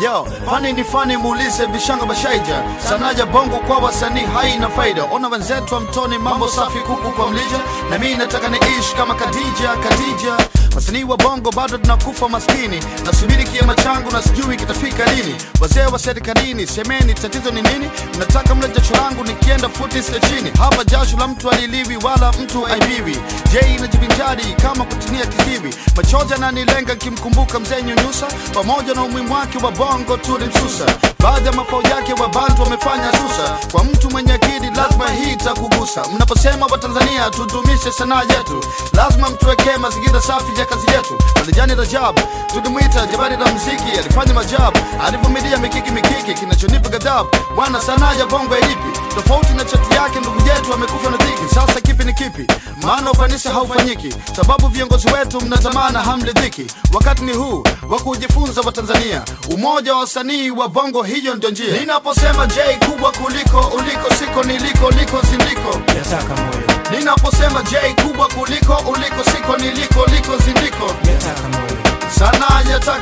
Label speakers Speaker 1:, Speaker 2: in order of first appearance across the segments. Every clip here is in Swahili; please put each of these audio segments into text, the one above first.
Speaker 1: Yo, fani ni fani, muulize Bishanga Bashaija. Sanaja bongo kwa wasanii haina faida. Ona wenzetu wa mtoni, mambo safi, kuku kwa mlija, na mimi nataka niishi kama katija Khadija. Wasanii wa bongo bado tunakufa maskini, nasubiri kiama changu na sijui kitafika lini. Wazee wa serikalini, semeni tatizo ni nini? Mnataka mle jasho langu nikienda futi chini. Hapa jasho la mtu aliliwi wala mtu aibiwi. na inajivinjari kama kutinia kiziwi. Machozi ananilenga nkimkumbuka mzee Nyunyusa, pamoja na umuhimu wake wa bongo tulimsusa. Baadhi ya mafao yake wa bantu wamefanya susa. Kwa mtu mwenye akili lazima hii itakugusa. Mnaposema Watanzania tudumishe sanaa yetu, lazima mtuwekee mazingira safi ya kazi yetu. Alijani Rajabu tulimwita jabari la mziki, alifanya majabu, alivumilia mikiki mikiki, kinachonipa ghadhabu. Bwana, sana ya bongo ilipi tofauti na chati yake? Ndugu yetu amekufa na dhiki, sasa kipi ni kipi? Maana ufanisi haufanyiki, sababu viongozi wetu mnatamana hamridhiki. Wakati ni huu wa kujifunza wa Tanzania, umoja wa wasanii wa bongo, hiyo ndio njia. Ninaposema J kubwa kuliko uliko, siko niliko, liko
Speaker 2: yataka moyo,
Speaker 1: Ninaposema J kubwa kuliko uliko, siko niliko,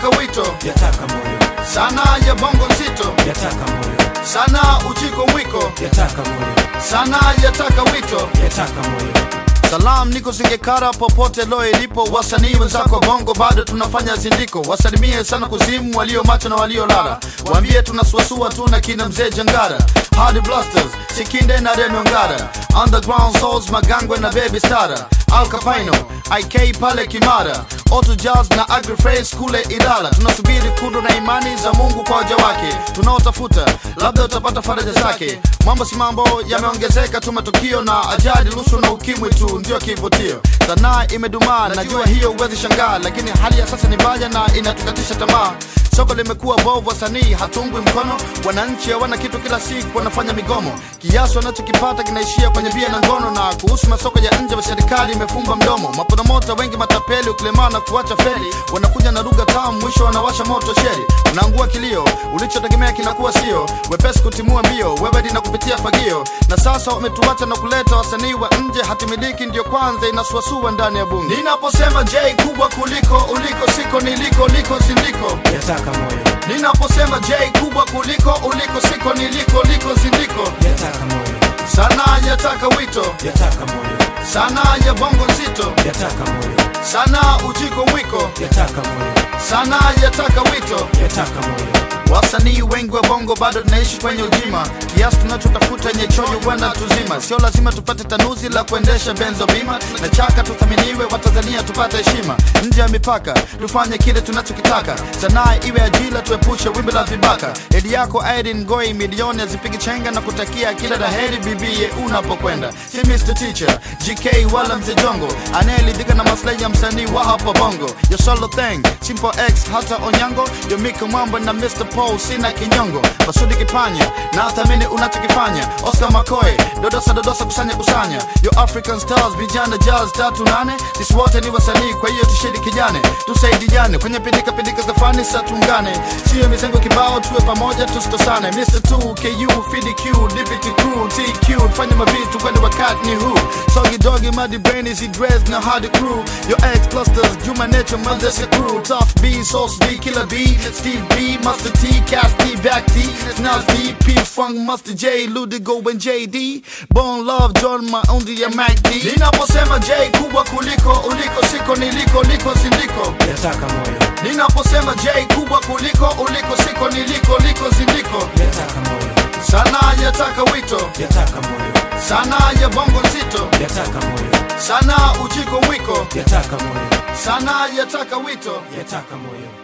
Speaker 2: yataka
Speaker 1: wito,
Speaker 2: yataka moyo,
Speaker 1: sanaa ya bongo nzito,
Speaker 2: yataka moyo,
Speaker 1: sanaa uchiko mwiko,
Speaker 2: yataka moyo,
Speaker 1: sanaa yataka wito.
Speaker 2: yataka moyo,
Speaker 1: Salam niko Singekara popote lo ilipo, wasanii wenzako bongo bado tunafanya zindiko. Wasalimie sana kuzimu, walio macho na waliolala, waambie tunasuasua tu na kina mzee Jangara, Hardy Blasters, Sikinde na Remy Ongara, Underground Souls, Magangwe na Baby Stara, Al Capino, IK pale Kimara, Auto Jazz na Agrifrace kule Ilala. Tunasubiri kudo na imani za Mungu kwa waja wake. Tunaotafuta, labda utapata faraja zake. Mambo si mambo yameongezeka tu, matukio na ajali, rushwa na ukimwi tu ndio kivutio. Sanaa imedumaa, najua hiyo uwezi shangaa, lakini hali ya sasa ni mbaya na inatukatisha tamaa. Soko limekuwa bovu, wasanii hatungwi mkono, wananchi hawana kitu, kila siku wanafanya migomo, kiasi wanachokipata kinaishia kwenye bia na ngono. Na kuhusu masoko ya nje, wa serikali imefumba mdomo, maporomota wengi matapeli, ukilemaa na kuacha feli, wanakuja na lugha tamu, mwisho wanawasha moto sheri, unaangua kilio, ulichotegemea kinakuwa sio. Wepesi kutimua mbio, webedi na kupitia fagio, na sasa wametuacha na kuleta wasanii wa nje, hatimiliki ndio kwanza inasuasua ndani ya bunge. Ninaposema J kubwa kuliko uliko, siko niliko, liko sindiko
Speaker 2: yataka moyo,
Speaker 1: Ninaposema J kubwa kuliko uliko, siko niliko, liko zindiko.
Speaker 2: yataka moyo,
Speaker 1: Sanaa yataka wito,
Speaker 2: yataka moyo,
Speaker 1: sanaa ya bongo nzito,
Speaker 2: yataka moyo,
Speaker 1: sanaa ujiko mwiko,
Speaker 2: yataka moyo,
Speaker 1: sanaa yataka wito.
Speaker 2: yataka moyo,
Speaker 1: Wasanii wengi wa bongo bado tunaishi kwenye ujima, kiasi tunachotafuta yenye choyo bwana tuzima. Sio lazima tupate tanuzi la kuendesha benzo bima na chaka, tuthaminiwe Watanzania tupate heshima nje ya mipaka, tufanye kile tunachokitaka. Sanaa iwe ajira, tuepushe wimbi la vibaka. Edi yako Irene Ngoi, milioni azipigi chenga na kutakia kila la heri bibie unapokwenda. Si Mr Teacher GK wala mzee Jongo anayeridhika na maslahi ya msanii wa hapa bongo. Your solo thing Simple X hata Onyango, yo Miko Mambo na Mr Paul sina kinyongo. basudi Kipanya na thamini unachokifanya. Oscar Makoe dodosa dodosa kusanya kusanya. Yo African Stars vijana jazz tatu nane. Sisi wote ni wasanii, kwa hiyo tushidi tushirikiane, tusaidiane kwenye pindika pindika za fani, sa tuungane, sio mizengo kibao, tuwe pamoja tusitosane. Mr 2 KU FDQ Liberty Crew TQ fanya mavitu kwani wakati ni huu. Sogi dogi madi brain is dress na hard crew. Yo X clusters Juma Nature Mother's crew. Tough B Sauce B Killer B Steve B Master T Cast T Back D, Snaz D P Funk Master J Ludigo and JD Bone Love John Maundi ya Mac D. Ninaposema J kubwa kuliko uliko siko niliko liko zindiko
Speaker 2: yataka moyo,
Speaker 1: Ninaposema J kubwa kuliko uliko siko niliko liko zindiko
Speaker 2: yataka moyo,
Speaker 1: Sanaa yataka wito.
Speaker 2: Yataka moyo,
Speaker 1: Sanaa ya bongo nzito.
Speaker 2: Yataka moyo,
Speaker 1: sana uchiko mwiko.
Speaker 2: Yataka moyo,
Speaker 1: sana yataka wito.
Speaker 2: Yataka moyo.